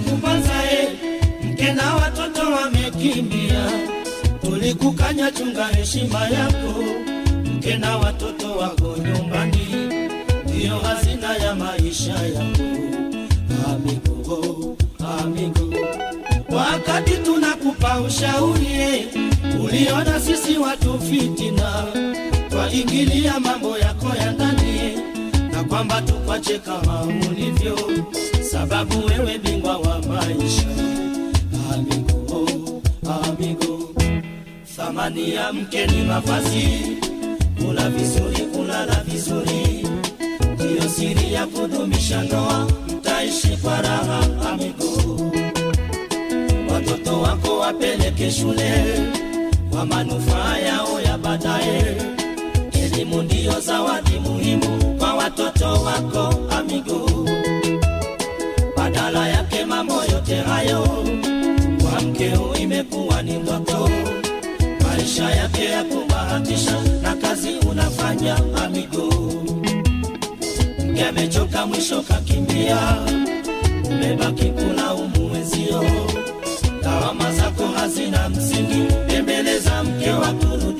kubanza e, mke na watoto wamekimbia, tulikukanya chunga heshima yako, mke na watoto wako nyumbani, ndiyo hazina ya maisha yako. Amigo, amigo, wakati tunakupa ushauri e, uliona sisi watu fitina, twaingilia mambo yako ya ndani e, na kwamba tukwache kama ulivyo, sababu wewe bingwa wa maisha. Amigo, amigo, thamani ya mke ni mavazi, kula vizuri, kulala vizuri, ndiyo siri ya kudumisha ndoa, mtaishi kwa raha. Amigo, watoto wako wapeleke shule kwa manufaa yao ya baadaye. Elimu ndiyo zawadi muhimu ya kubahatisha na kazi unafanya amigo. Mke amechoka mwisho kakimbia, umebaki kulaumu wenzio, lawama zako hazina msingi, tembeleza mke wakurudie.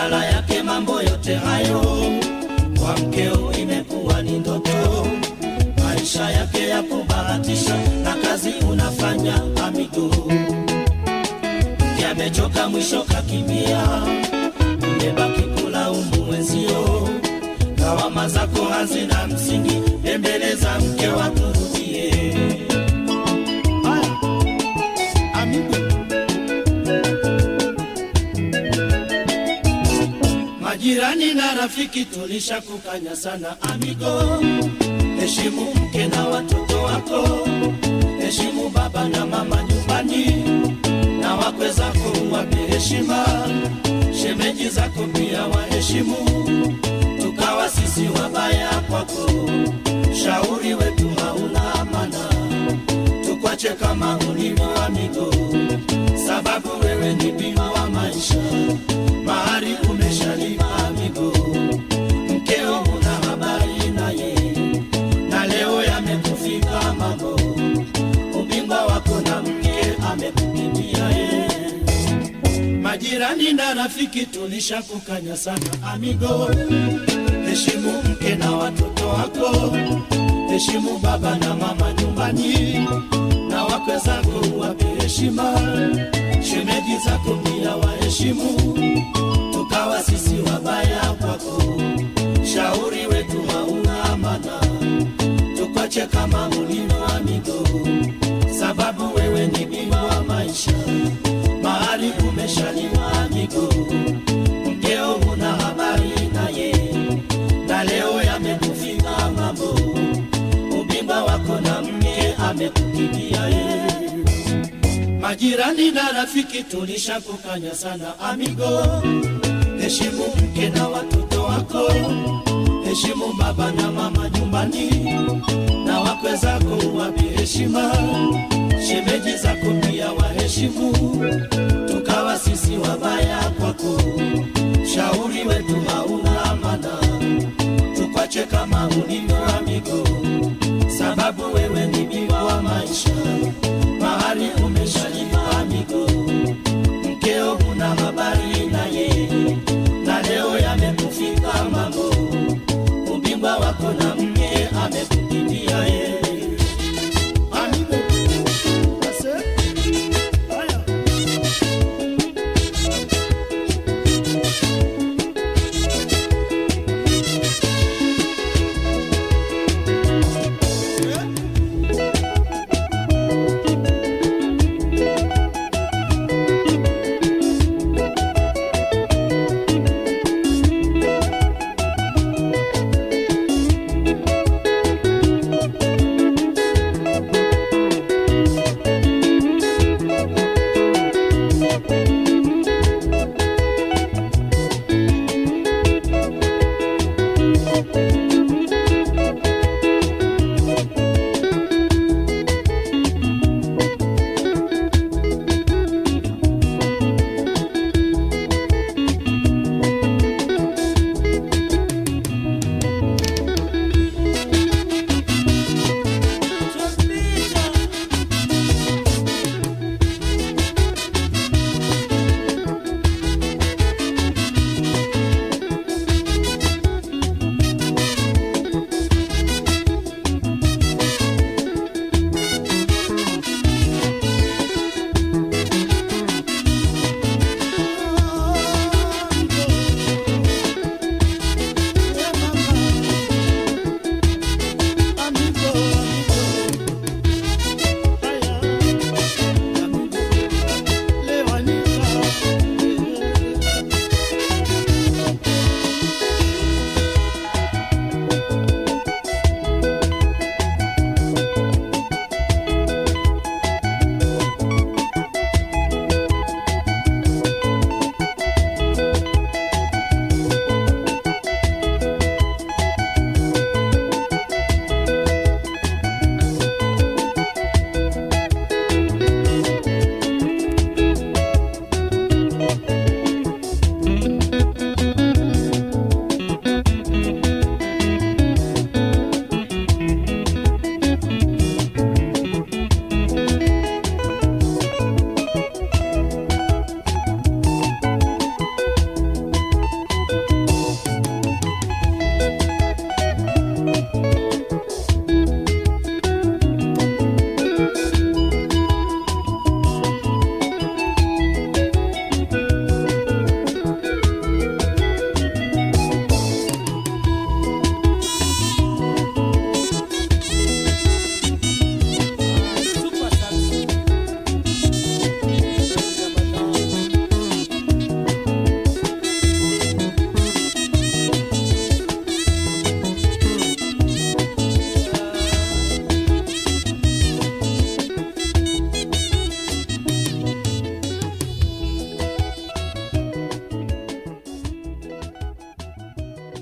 Badala yake mambo yote hayo kwa mkeo imekuwa ni ndoto, maisha yake ya kubahatisha na kazi unafanya. Mke amechoka mwisho kakimbia, umebaki kulaumu mwenzio. lawama zako hazina msingi, tembeleza Majirani na rafiki tulisha kukanya sana amigo, heshimu mke na watoto wako, heshimu baba na mama nyumbani, na wakwe zako wape heshima, shemeji zako pia waheshimu, tukawa sisi wabaya kwako, shauri wetu hauna amana, tukwache kama ulivyo amigo, sababu wewe ni bima wa maisha mahari umeshalipa amigo, mkeo una habari naye, na leo yamekufika mambo, ubingwa wako na mke amekukimbia ye. Majirani na rafiki tulishakukanya sana amigo, heshimu mke na watoto wako, heshimu baba na mama nyumbani, na wakwe zako wape heshima, shemeji zako pia waheshimu, sisi wabaya kwako, shauri wetu hauna amana, tukwache kama ulivyo amigo, sababu wewe ni bingwa wa maisha, mahali umeshaliwa amigo, mkeo huna habari naye, na leo yamekufika mambo, ubimba wako na mke amekukimbia ye. Majirani na rafiki tulishakukanya sana amigo, heshimu mke na watoto wako, heshimu baba na mama nyumbani, na wakwe zako wape heshima, shemeji zako pia waheshimu,